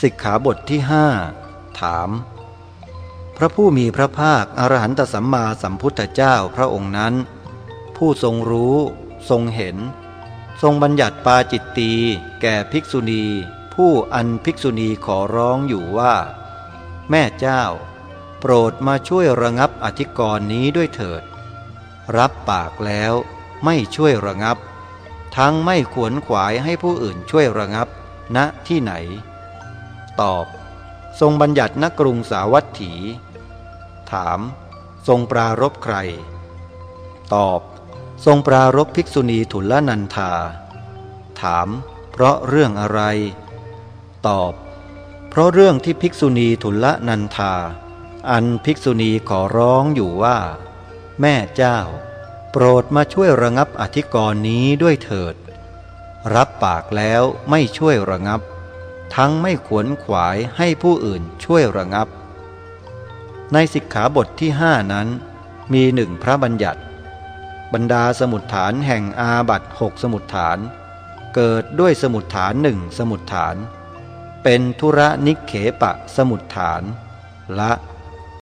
สิกขาบทที่ห้าถาม พระผู้มีพระภาคอรหันตสัมมาสัมพุทธเจ้าพระองค์นั้น ผู้ทรงรู้ ทรงเห็น ทรงบัญญัติปาจิตตีแก่ภิกษุณี ผู้อันภิกษุณีขอร้องอยู่ว่า แม่เจ้า โปรดมาช่วยระงับอธิกรณ์นี้ด้วยเถิด รับปากแล้วไม่ช่วยระงับ ทั้งไม่ขวนขวายให้ผู้อื่นช่วยระงับณที่ไหน ตอบ ทรงบัญญัติณกรุงสาวัตถี ถาม ทรงปรารบใคร ตอบ ทรงปรารบภิกษุณีทุลนันธา ถาม เพราะเรื่องอะไร ตอบ เพราะเรื่องที่ภิกษุณีทุลนันธา อันภิกษุณีขอร้องอยู่ว่า แม่เจ้า โปรดมาช่วยระงับอธิกรณ์นี้ด้วยเถิด รับปากแล้วไม่ช่วยระงับ ทั้งไม่ขวนขวายให้ผู้อื่นช่วยระงับ ในสิกขาบทที่ห้านั้นมีหนึ่งพระบัญญัติ บรรดาสมุดฐานแห่งอาบัตหกสมุดฐาน เกิดด้วยสมุดฐานหนึ่งสมุดฐาน เป็นธุระนิเขปะสมุดฐาน ละ